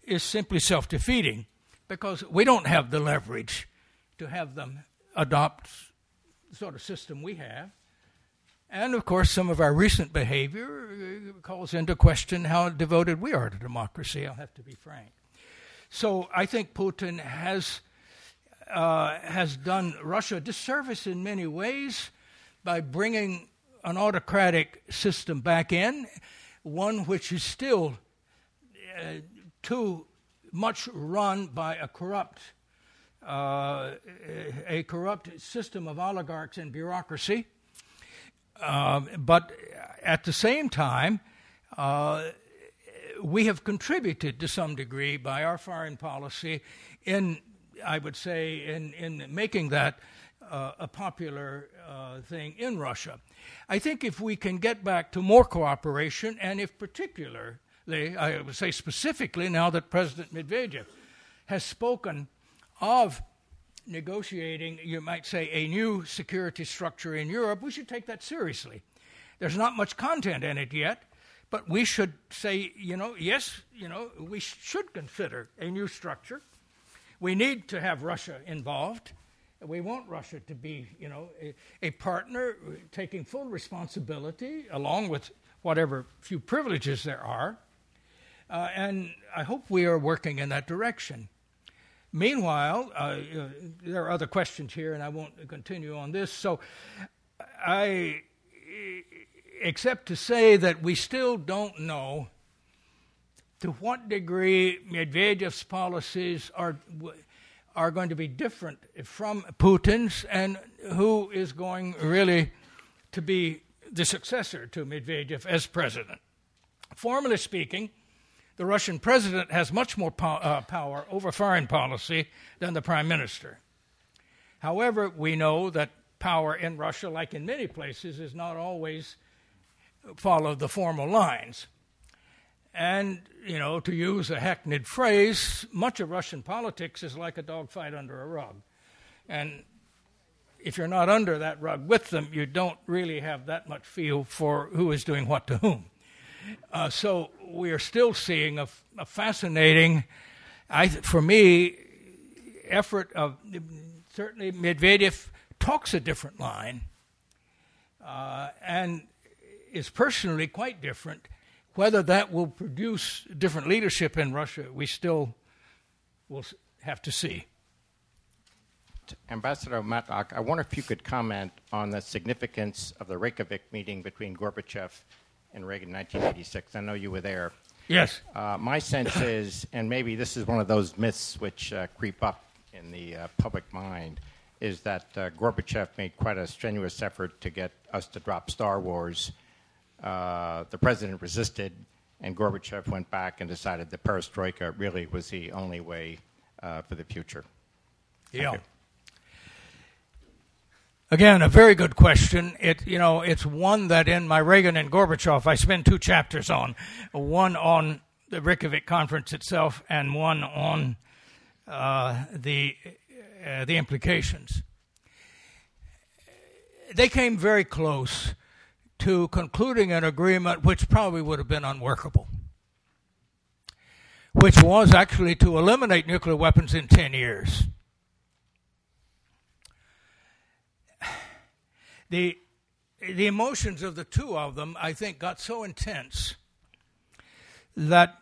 is simply self defeating because we don't have the leverage to have them adopt the sort of system we have. And of course, some of our recent behavior uh, calls into question how devoted we are to democracy, I'll have to be frank. So I think Putin has uh, has done Russia a disservice in many ways by bringing an autocratic system back in, one which is still uh, too much run by a corrupt, uh, a corrupt system of oligarchs and bureaucracy. Um, but at the same time, uh, we have contributed to some degree by our foreign policy in I would say, in, in making that uh, a popular uh, thing in Russia. I think if we can get back to more cooperation, and if particularly, I would say specifically, now that President Medvedev has spoken of negotiating, you might say, a new security structure in Europe, we should take that seriously. There's not much content in it yet, but we should say, you know, yes, you know, we should consider a new structure. We need to have Russia involved. We want Russia to be, you know, a, a partner taking full responsibility along with whatever few privileges there are. Uh, and I hope we are working in that direction. Meanwhile, uh, uh, there are other questions here, and I won't continue on this. So I except to say that we still don't know to what degree Medvedev's policies are are going to be different from Putin's, and who is going really to be the successor to Medvedev as president. Formally speaking, the Russian president has much more po- uh, power over foreign policy than the prime minister. However, we know that power in Russia, like in many places, is not always followed the formal lines. And, you know, to use a hackneyed phrase, much of Russian politics is like a dogfight under a rug. And if you're not under that rug with them, you don't really have that much feel for who is doing what to whom. Uh, so we are still seeing a, a fascinating, I, for me, effort of certainly Medvedev talks a different line. Uh, and is personally quite different. Whether that will produce different leadership in Russia, we still will have to see. Ambassador Matlock, I wonder if you could comment on the significance of the Reykjavik meeting between Gorbachev and Reagan in 1986. I know you were there. Yes. Uh, my sense is, and maybe this is one of those myths which uh, creep up in the uh, public mind, is that uh, Gorbachev made quite a strenuous effort to get us to drop Star Wars uh, the president resisted, and Gorbachev went back and decided that perestroika really was the only way uh, for the future. Yeah. Again, a very good question. It, you know, it's one that in my Reagan and Gorbachev I spend two chapters on, one on the Reykjavik conference itself, and one on uh, the uh, the implications. They came very close to concluding an agreement which probably would have been unworkable, which was actually to eliminate nuclear weapons in 10 years. The, the emotions of the two of them, I think, got so intense that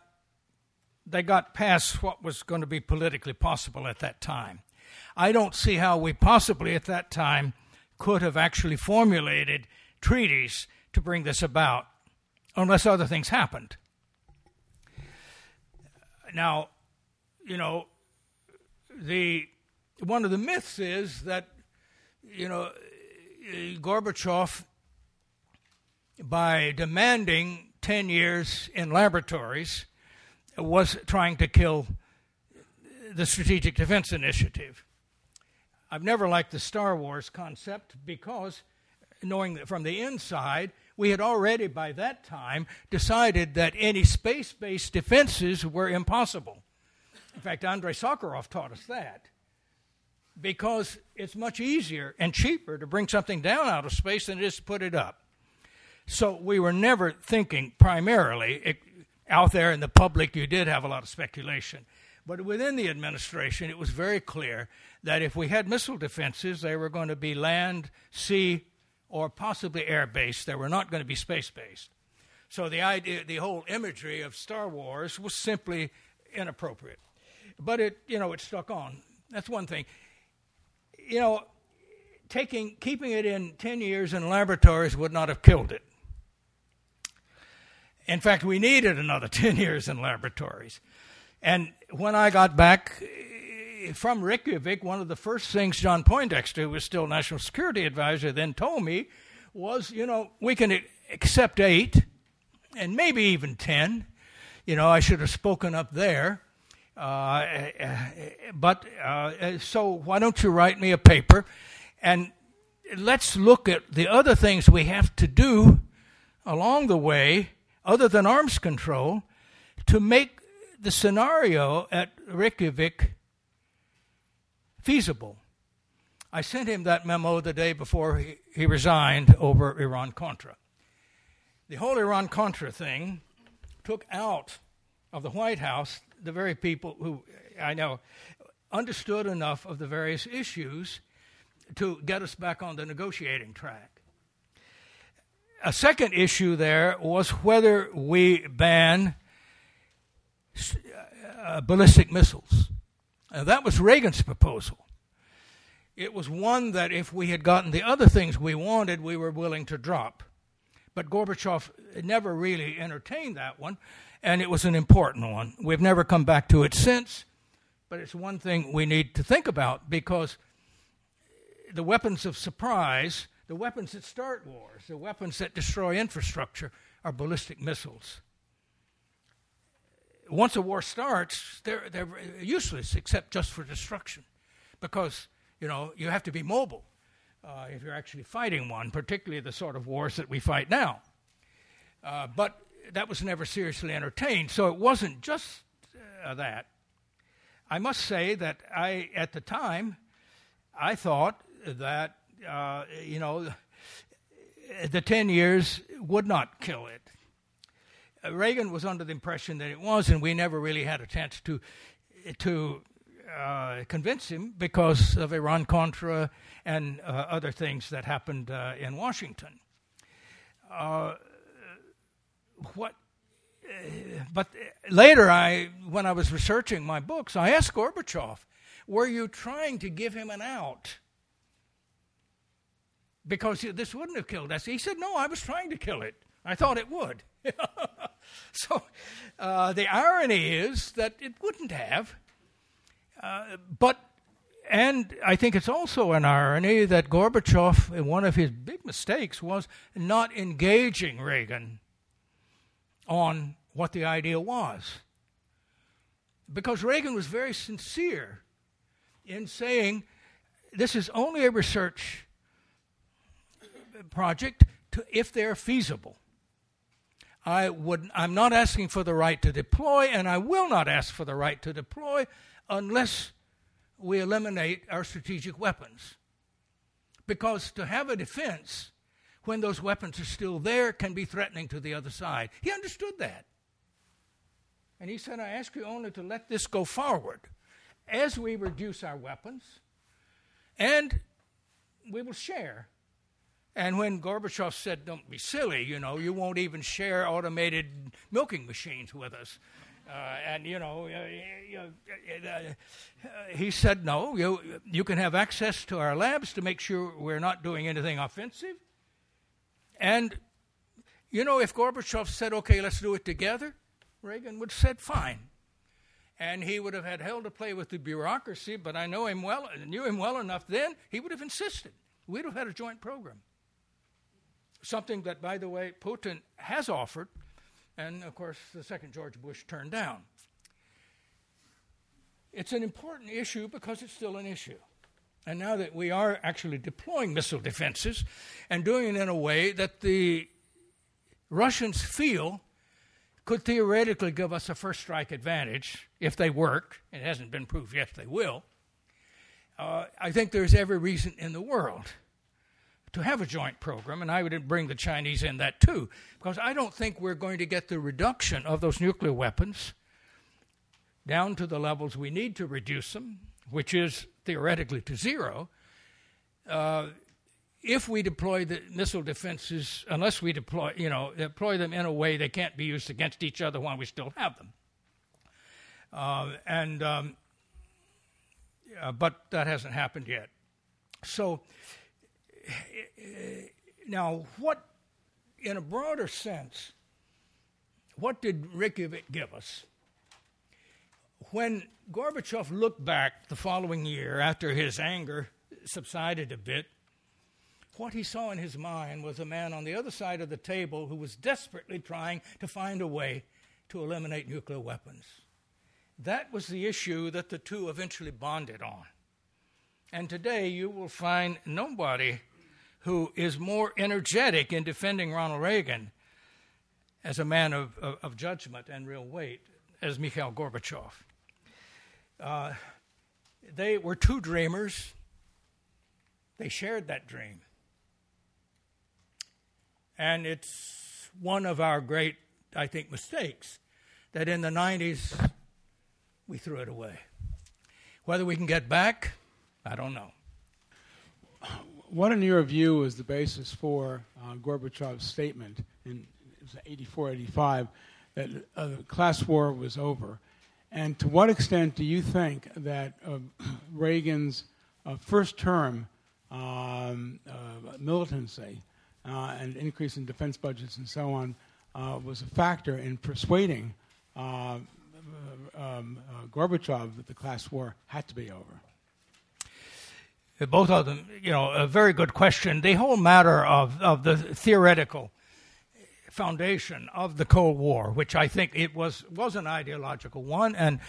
they got past what was going to be politically possible at that time. I don't see how we possibly at that time could have actually formulated treaties to bring this about unless other things happened. Now, you know, the one of the myths is that you know Gorbachev by demanding 10 years in laboratories was trying to kill the strategic defense initiative. I've never liked the Star Wars concept because knowing that from the inside, we had already by that time decided that any space based defenses were impossible. In fact, Andrei Sakharov taught us that. Because it's much easier and cheaper to bring something down out of space than it is to put it up. So we were never thinking primarily it, out there in the public, you did have a lot of speculation. But within the administration, it was very clear that if we had missile defenses, they were going to be land, sea, or possibly air based. They were not going to be space based. So the idea, the whole imagery of Star Wars was simply inappropriate. But it, you know, it stuck on. That's one thing. You know, taking keeping it in 10 years in laboratories would not have killed it. In fact, we needed another *laughs* 10 years in laboratories. And when I got back, from Reykjavik, one of the first things John Poindexter, who was still National Security Advisor, then told me was, you know, we can accept eight and maybe even ten. You know, I should have spoken up there. Uh, but uh, so why don't you write me a paper and let's look at the other things we have to do along the way, other than arms control, to make the scenario at Reykjavik feasible. I sent him that memo the day before he, he resigned over Iran Contra. the whole Iran Contra thing took out of the White House the very people who I know understood enough of the various issues to get us back on the negotiating track. A second issue there was whether we ban uh, ballistic missiles. Uh, that was Reagan's proposal. It was one that if we had gotten the other things we wanted, we were willing to drop. But Gorbachev never really entertained that one, and it was an important one. We've never come back to it since, but it's one thing we need to think about because the weapons of surprise, the weapons that start wars, the weapons that destroy infrastructure, are ballistic missiles. Once a war starts, they're, they're useless except just for destruction because, you know, you have to be mobile uh, if you're actually fighting one, particularly the sort of wars that we fight now. Uh, but that was never seriously entertained, so it wasn't just uh, that. I must say that I, at the time, I thought that, uh, you know, the 10 years would not kill it. Uh, Reagan was under the impression that it was, and we never really had a chance to, to uh, convince him because of Iran Contra and uh, other things that happened uh, in Washington. Uh, what but later, I, when I was researching my books, I asked Gorbachev, "Were you trying to give him an out?" Because this wouldn't have killed us. He said, "No, I was trying to kill it. I thought it would." *laughs* so, uh, the irony is that it wouldn't have. Uh, but, and I think it's also an irony that Gorbachev, one of his big mistakes was not engaging Reagan on what the idea was. Because Reagan was very sincere in saying this is only a research project to, if they're feasible. I would, I'm not asking for the right to deploy, and I will not ask for the right to deploy unless we eliminate our strategic weapons. Because to have a defense when those weapons are still there can be threatening to the other side. He understood that. And he said, I ask you only to let this go forward as we reduce our weapons and we will share. And when Gorbachev said, Don't be silly, you know, you won't even share automated milking machines with us. Uh, and, you know, uh, uh, uh, he said, No, you, you can have access to our labs to make sure we're not doing anything offensive. And, you know, if Gorbachev said, okay, let's do it together, Reagan would have said, fine. And he would have had hell to play with the bureaucracy, but I know him well, knew him well enough then, he would have insisted. We'd have had a joint program. Something that, by the way, Putin has offered, and of course, the second George Bush turned down. It's an important issue because it's still an issue. And now that we are actually deploying missile defenses and doing it in a way that the Russians feel could theoretically give us a first strike advantage if they work, it hasn't been proved yet they will, uh, I think there's every reason in the world to have a joint program, and I would bring the Chinese in that too, because I don't think we're going to get the reduction of those nuclear weapons down to the levels we need to reduce them, which is theoretically to zero, uh, if we deploy the missile defenses, unless we deploy, you know, deploy them in a way they can't be used against each other while we still have them. Uh, and um, uh, but that hasn't happened yet. So now, what, in a broader sense, what did Reykjavik give us? When Gorbachev looked back the following year after his anger subsided a bit, what he saw in his mind was a man on the other side of the table who was desperately trying to find a way to eliminate nuclear weapons. That was the issue that the two eventually bonded on. And today you will find nobody who is more energetic in defending Ronald Reagan as a man of, of, of judgment and real weight as Mikhail Gorbachev. Uh, they were two dreamers. They shared that dream. And it's one of our great, I think, mistakes that in the 90s we threw it away. Whether we can get back, I don't know. What, in your view, is the basis for uh, Gorbachev's statement in 84, 85 that uh, the class war was over? And to what extent do you think that uh, *clears throat* Reagan's uh, first term um, uh, militancy uh, and increase in defense budgets and so on was a factor in persuading um, Gorbachev that the class war had to be over? Both of them, you know, a very good question. The whole matter of, of the theoretical foundation of the Cold War, which I think it was was an ideological one, and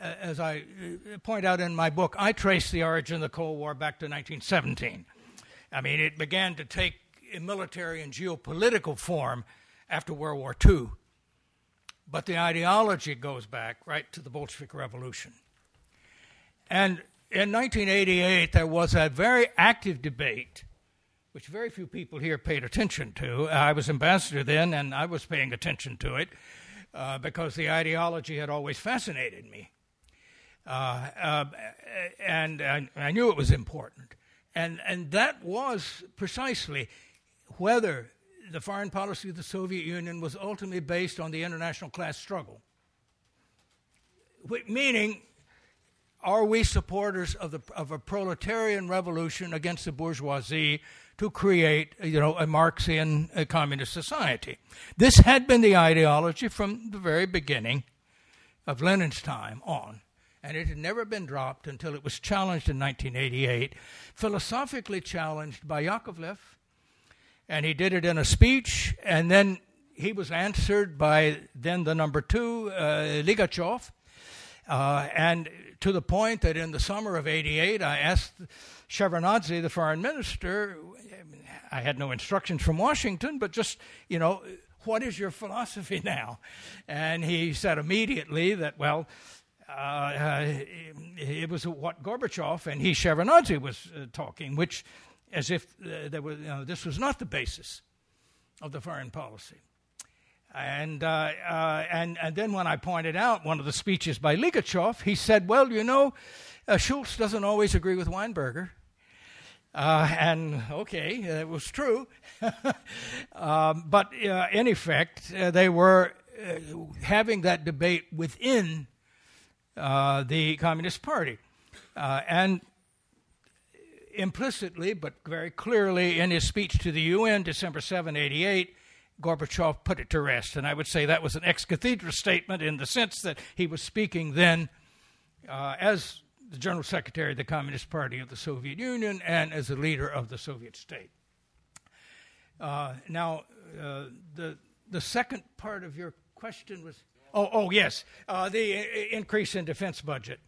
uh, as I uh, point out in my book, I trace the origin of the Cold War back to 1917. I mean, it began to take a military and geopolitical form after World War II, but the ideology goes back right to the Bolshevik Revolution. And in 1988, there was a very active debate, which very few people here paid attention to. I was ambassador then, and I was paying attention to it uh, because the ideology had always fascinated me. Uh, uh, and I, I knew it was important. And, and that was precisely whether the foreign policy of the Soviet Union was ultimately based on the international class struggle. Meaning, are we supporters of, the, of a proletarian revolution against the bourgeoisie to create, you know, a Marxian a communist society? This had been the ideology from the very beginning of Lenin's time on, and it had never been dropped until it was challenged in 1988, philosophically challenged by Yakovlev, and he did it in a speech, and then he was answered by then the number two, uh, Ligachev, uh, and to the point that in the summer of 88, I asked Shevardnadze, the foreign minister, I had no instructions from Washington, but just, you know, what is your philosophy *laughs* now? And he said immediately that, well, uh, it was what Gorbachev and he, Shevardnadze, was uh, talking, which, as if uh, there was, you know, this was not the basis of the foreign policy. And, uh, uh, and, and then when I pointed out one of the speeches by Ligachev, he said, Well, you know, uh, Shultz doesn't always agree with Weinberger. Uh, and okay, it was true. *laughs* um, but uh, in effect, uh, they were having that debate within the Communist Party. and implicitly, but very clearly, in his speech to the UN, December 7, 88, Gorbachev put it to rest. And I would say that was an ex cathedra statement in the sense that he was speaking then uh, as the General Secretary of the Communist Party of the Soviet Union and as a leader of the Soviet state. Uh, now, uh, the, the second part of your question was oh, oh yes, uh, the increase in defense budget.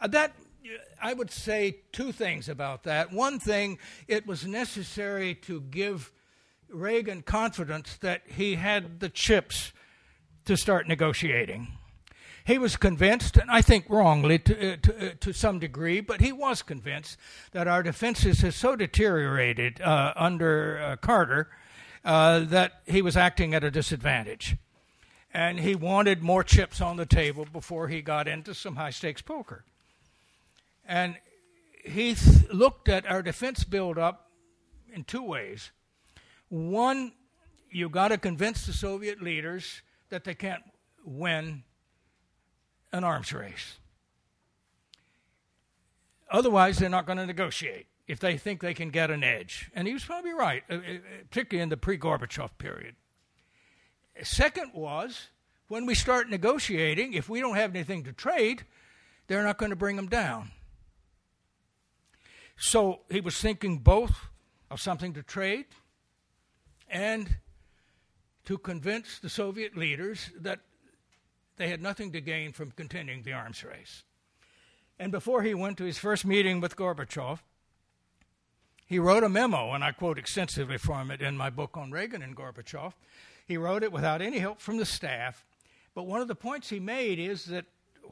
Uh, that I would say two things about that. One thing, it was necessary to give Reagan confidence that he had the chips to start negotiating. He was convinced, and I think wrongly to, uh, to, uh, to some degree, but he was convinced that our defenses had so deteriorated uh, under uh, Carter uh, that he was acting at a disadvantage. And he wanted more chips on the table before he got into some high stakes poker. And he th- looked at our defense buildup in two ways. One, you've got to convince the Soviet leaders that they can't win an arms race. Otherwise, they're not going to negotiate if they think they can get an edge. And he was probably right, uh, uh, particularly in the pre Gorbachev period. Second was when we start negotiating, if we don't have anything to trade, they're not going to bring them down. So he was thinking both of something to trade and to convince the Soviet leaders that they had nothing to gain from continuing the arms race. And before he went to his first meeting with Gorbachev, he wrote a memo, and I quote extensively from it in my book on Reagan and Gorbachev. He wrote it without any help from the staff. But one of the points he made is that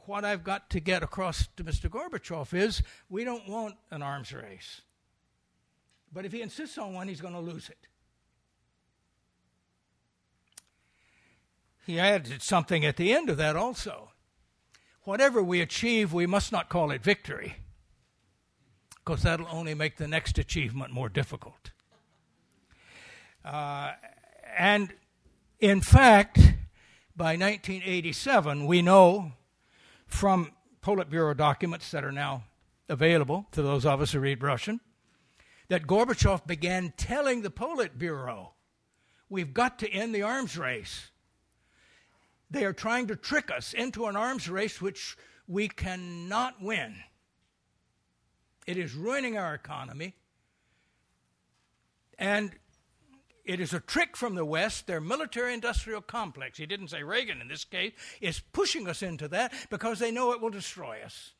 what I've got to get across to Mr. Gorbachev is we don't want an arms race. But if he insists on one, he's going to lose it. He added something at the end of that also. Whatever we achieve, we must not call it victory, because that'll only make the next achievement more difficult. Uh, and in fact, by 1987, we know from Politburo documents that are now available to those of us who read Russian that Gorbachev began telling the Politburo, we've got to end the arms race. They are trying to trick us into an arms race which we cannot win. It is ruining our economy. And it is a trick from the West. Their military industrial complex, he didn't say Reagan in this case, is pushing us into that because they know it will destroy us.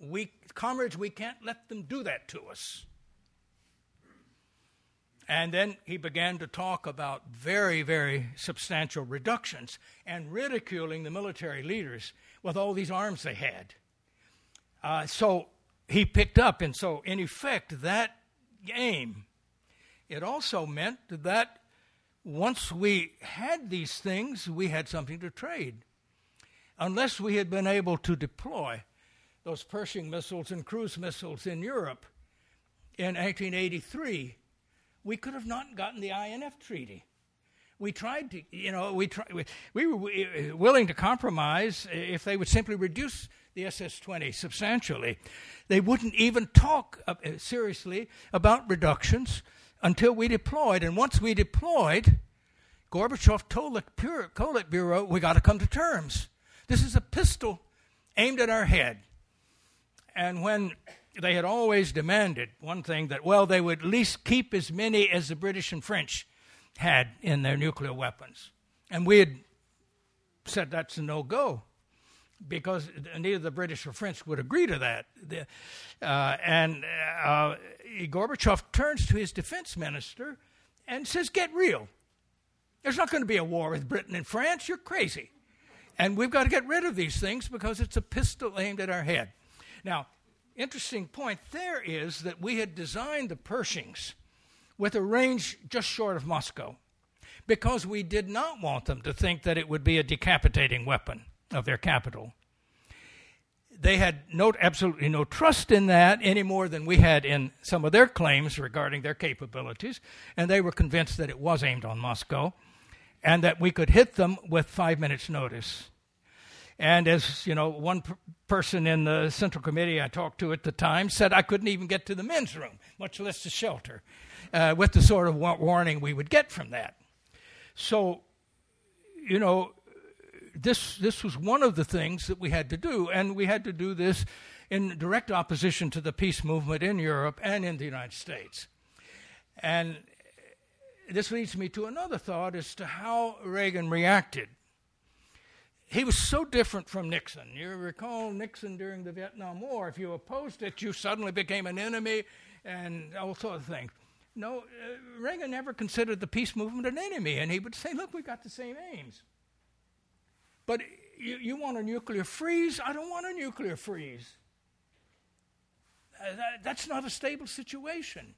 We, comrades, we can't let them do that to us. And then he began to talk about very, very substantial reductions and ridiculing the military leaders with all these arms they had. Uh, so he picked up, and so in effect, that game, it also meant that once we had these things, we had something to trade. Unless we had been able to deploy those Pershing missiles and cruise missiles in Europe in 1883 we could have not gotten the INF treaty. We tried to, you know, we, try, we, we were willing to compromise if they would simply reduce the SS 20 substantially. They wouldn't even talk uh, seriously about reductions until we deployed. And once we deployed, Gorbachev told the Politburo, we got to come to terms. This is a pistol aimed at our head. And when they had always demanded one thing that, well, they would at least keep as many as the British and French had in their nuclear weapons. And we had said that's a no go because neither the British or French would agree to that. The, uh, and uh, Gorbachev turns to his defense minister and says, Get real. There's not going to be a war with Britain and France. You're crazy. And we've got to get rid of these things because it's a pistol aimed at our head. Now, interesting point there is that we had designed the Pershings with a range just short of Moscow because we did not want them to think that it would be a decapitating weapon of their capital. They had no, absolutely no trust in that any more than we had in some of their claims regarding their capabilities, and they were convinced that it was aimed on Moscow and that we could hit them with five minutes' notice. And as you know, one person in the Central Committee I talked to at the time said I couldn't even get to the men's room, much less the shelter, uh, with the sort of warning we would get from that. So, you know, this this was one of the things that we had to do, and we had to do this in direct opposition to the peace movement in Europe and in the United States. And this leads me to another thought as to how Reagan reacted he was so different from Nixon. You recall Nixon during the Vietnam War. If you opposed it, you suddenly became an enemy and all sorts of things. No, uh, Reagan never considered the peace movement an enemy, and he would say, Look, we got the same aims. But you, you want a nuclear freeze? I don't want a nuclear freeze. Uh, that, that's not a stable situation.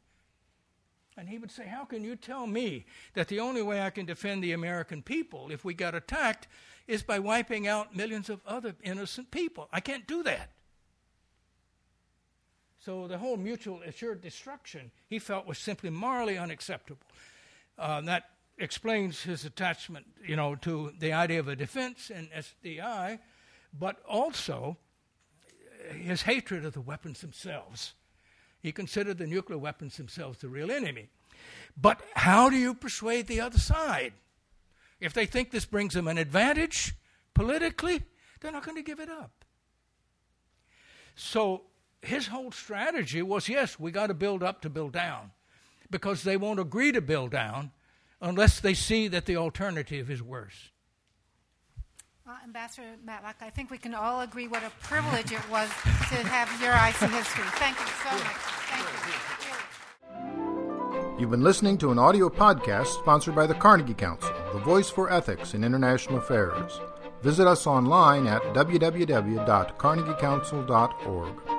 And he would say, How can you tell me that the only way I can defend the American people if we got attacked is by wiping out millions of other innocent people. I can't do that. So the whole mutual assured destruction he felt was simply morally unacceptable. Uh, that explains his attachment, you know, to the idea of a defense and SDI, but also his hatred of the weapons themselves. He considered the nuclear weapons themselves the real enemy. But how do you persuade the other side? If they think this brings them an advantage politically, they're not going to give it up. So his whole strategy was yes, we got to build up to build down because they won't agree to build down unless they see that the alternative is worse. Well, Ambassador Matlock, I think we can all agree what a privilege it was to have your IC history. Thank you so much. Thank you. You've been listening to an audio podcast sponsored by the Carnegie Council, the voice for ethics in international affairs. Visit us online at www.carnegiecouncil.org.